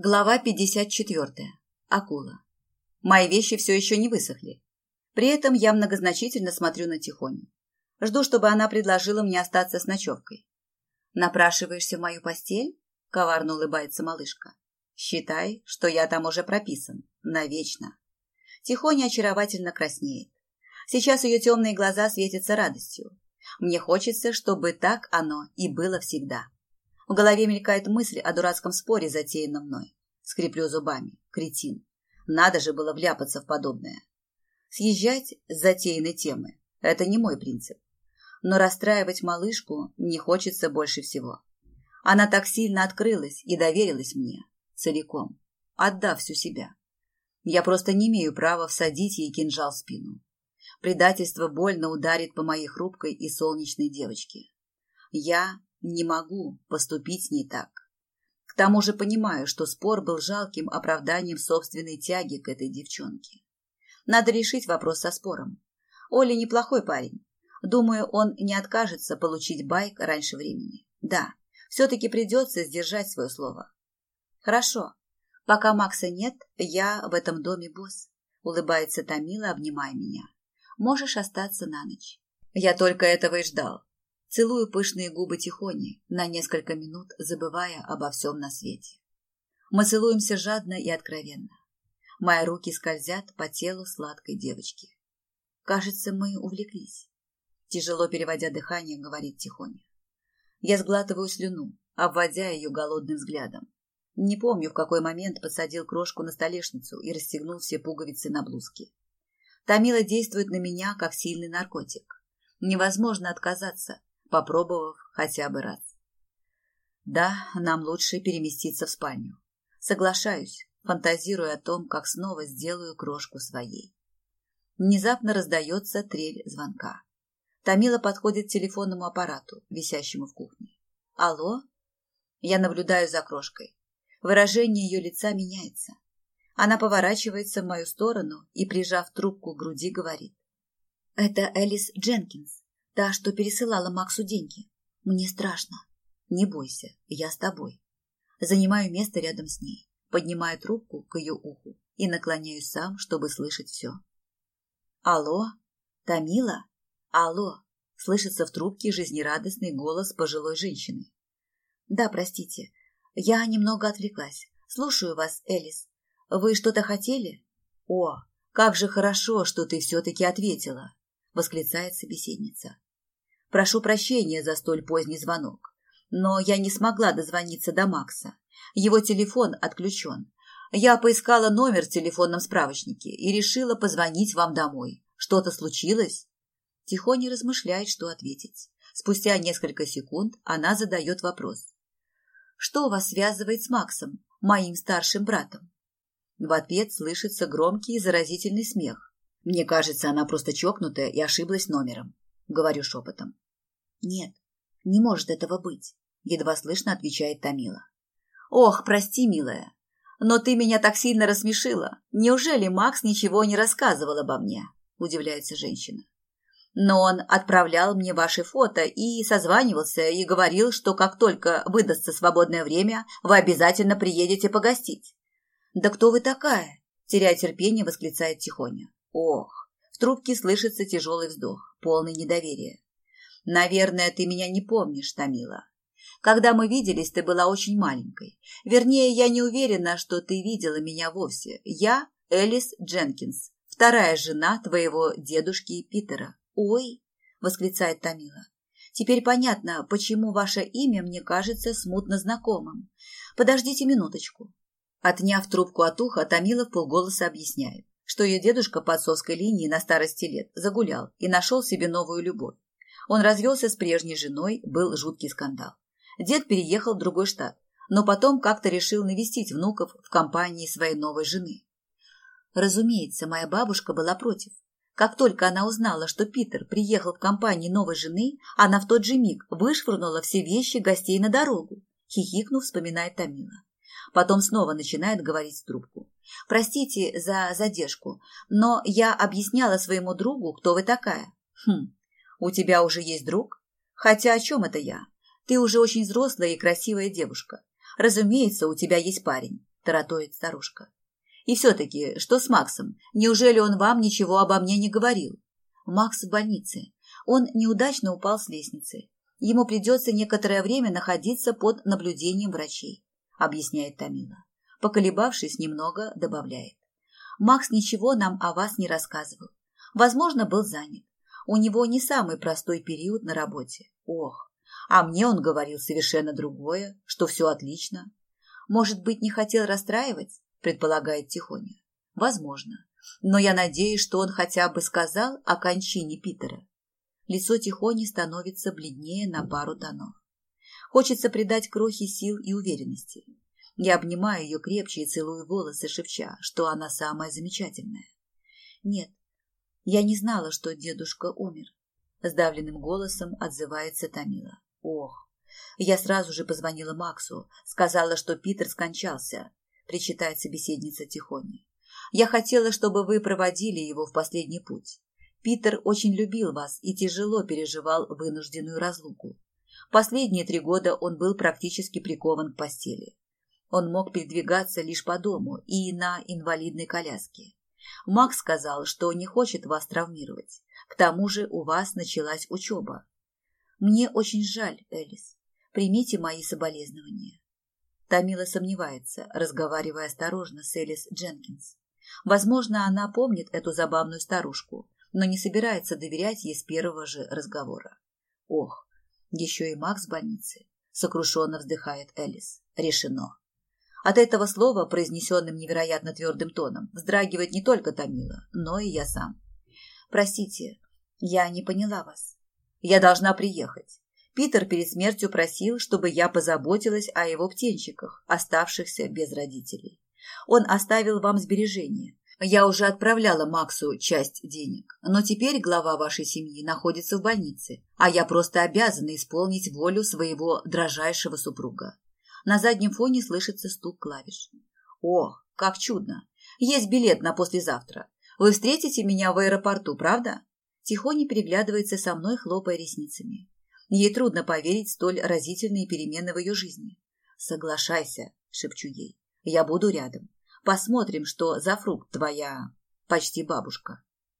Глава 54. Акула. Мои вещи все еще не высохли. При этом я многозначительно смотрю на Тихоню. Жду, чтобы она предложила мне остаться с ночевкой. «Напрашиваешься в мою постель?» – коварно улыбается малышка. «Считай, что я там уже прописан. Навечно». Тихоня очаровательно краснеет. Сейчас ее темные глаза светятся радостью. Мне хочется, чтобы так оно и было всегда. В голове мелькает мысль о дурацком споре, затеянном мной. Скреплю зубами. Кретин. Надо же было вляпаться в подобное. Съезжать с затеянной темы – это не мой принцип. Но расстраивать малышку не хочется больше всего. Она так сильно открылась и доверилась мне. Целиком. Отдав всю себя. Я просто не имею права всадить ей кинжал в спину. Предательство больно ударит по моей хрупкой и солнечной девочке. Я не могу поступить с ней так. К тому же понимаю, что спор был жалким оправданием собственной тяги к этой девчонке. Надо решить вопрос со спором. Оля неплохой парень. Думаю, он не откажется получить байк раньше времени. Да, все-таки придется сдержать свое слово. Хорошо. Пока Макса нет, я в этом доме босс. Улыбается Томила, обнимая меня. Можешь остаться на ночь. Я только этого и ждал. Целую пышные губы Тихони, на несколько минут забывая обо всем на свете. Мы целуемся жадно и откровенно. Мои руки скользят по телу сладкой девочки. Кажется, мы увлеклись. Тяжело переводя дыхание, говорит Тихоня. Я сглатываю слюну, обводя ее голодным взглядом. Не помню, в какой момент посадил крошку на столешницу и расстегнул все пуговицы на блузке. Тамила действует на меня, как сильный наркотик. Невозможно отказаться, попробовав хотя бы раз. Да, нам лучше переместиться в спальню. Соглашаюсь, фантазируя о том, как снова сделаю крошку своей. Внезапно раздается трель звонка. Тамила подходит к телефонному аппарату, висящему в кухне. «Алло?» Я наблюдаю за крошкой. Выражение ее лица меняется. Она поворачивается в мою сторону и, прижав трубку к груди, говорит. «Это Элис Дженкинс. Та, что пересылала Максу деньги. Мне страшно. Не бойся, я с тобой. Занимаю место рядом с ней, поднимаю трубку к ее уху и наклоняюсь сам, чтобы слышать все. Алло? Тамила? Алло? Слышится в трубке жизнерадостный голос пожилой женщины. Да, простите, я немного отвлеклась. Слушаю вас, Элис. Вы что-то хотели? О, как же хорошо, что ты все-таки ответила, восклицает собеседница. Прошу прощения за столь поздний звонок. Но я не смогла дозвониться до Макса. Его телефон отключен. Я поискала номер в телефонном справочнике и решила позвонить вам домой. Что-то случилось? Тихоня размышляет, что ответить. Спустя несколько секунд она задает вопрос. Что вас связывает с Максом, моим старшим братом? В ответ слышится громкий и заразительный смех. Мне кажется, она просто чокнутая и ошиблась номером. Говорю шепотом. Нет, не может этого быть, едва слышно отвечает Тамила. Ох, прости, милая, но ты меня так сильно рассмешила. Неужели Макс ничего не рассказывал обо мне? Удивляется женщина. Но он отправлял мне ваши фото и созванивался и говорил, что как только выдастся свободное время, вы обязательно приедете погостить. Да кто вы такая? Теряя терпение, восклицает Тихоня. Ох, в трубке слышится тяжелый вздох, полный недоверия. Наверное, ты меня не помнишь, Тамила. Когда мы виделись, ты была очень маленькой. Вернее, я не уверена, что ты видела меня вовсе. Я Элис Дженкинс, вторая жена твоего дедушки Питера. Ой, восклицает Тамила. Теперь понятно, почему ваше имя мне кажется смутно знакомым. Подождите минуточку. Отняв трубку от уха, Тамила в полголоса объясняет, что ее дедушка по отцовской линии на старости лет загулял и нашел себе новую любовь. Он развелся с прежней женой, был жуткий скандал. Дед переехал в другой штат, но потом как-то решил навестить внуков в компании своей новой жены. Разумеется, моя бабушка была против. Как только она узнала, что Питер приехал в компании новой жены, она в тот же миг вышвырнула все вещи гостей на дорогу, хихикнув, вспоминает Тамила. Потом снова начинает говорить в трубку. «Простите за задержку, но я объясняла своему другу, кто вы такая». «Хм, у тебя уже есть друг? Хотя о чем это я? Ты уже очень взрослая и красивая девушка. Разумеется, у тебя есть парень. таратует старушка. И все-таки, что с Максом? Неужели он вам ничего обо мне не говорил? Макс в больнице. Он неудачно упал с лестницы. Ему придется некоторое время находиться под наблюдением врачей, объясняет Тамила. Поколебавшись немного, добавляет. Макс ничего нам о вас не рассказывал. Возможно, был занят. У него не самый простой период на работе. Ох, а мне он говорил совершенно другое, что все отлично. Может быть, не хотел расстраивать, предполагает Тихоня. Возможно. Но я надеюсь, что он хотя бы сказал о кончине Питера. Лицо Тихони становится бледнее на пару тонов. Хочется придать крохи сил и уверенности. Я обнимаю ее крепче и целую волосы, шепча, что она самая замечательная. Нет, я не знала, что дедушка умер. Сдавленным голосом отзывается Тамила. Ох, я сразу же позвонила Максу, сказала, что Питер скончался, причитает собеседница тихоня. Я хотела, чтобы вы проводили его в последний путь. Питер очень любил вас и тяжело переживал вынужденную разлуку. Последние три года он был практически прикован к постели. Он мог передвигаться лишь по дому и на инвалидной коляске. Макс сказал, что не хочет вас травмировать. К тому же у вас началась учеба. Мне очень жаль, Элис. Примите мои соболезнования. Тамила сомневается, разговаривая осторожно с Элис Дженкинс. Возможно, она помнит эту забавную старушку, но не собирается доверять ей с первого же разговора. Ох, еще и Макс в больнице. Сокрушенно вздыхает Элис. Решено. От этого слова, произнесенным невероятно твердым тоном, вздрагивает не только Томила, но и я сам. «Простите, я не поняла вас. Я должна приехать. Питер перед смертью просил, чтобы я позаботилась о его птенчиках, оставшихся без родителей. Он оставил вам сбережения. Я уже отправляла Максу часть денег, но теперь глава вашей семьи находится в больнице, а я просто обязана исполнить волю своего дрожайшего супруга. На заднем фоне слышится стук клавиш. Ох, как чудно! Есть билет на послезавтра. Вы встретите меня в аэропорту, правда? Тихоня переглядывается со мной, хлопая ресницами. Ей трудно поверить столь разительные перемены в ее жизни. Соглашайся, шепчу ей. Я буду рядом. Посмотрим, что за фрукт твоя почти бабушка.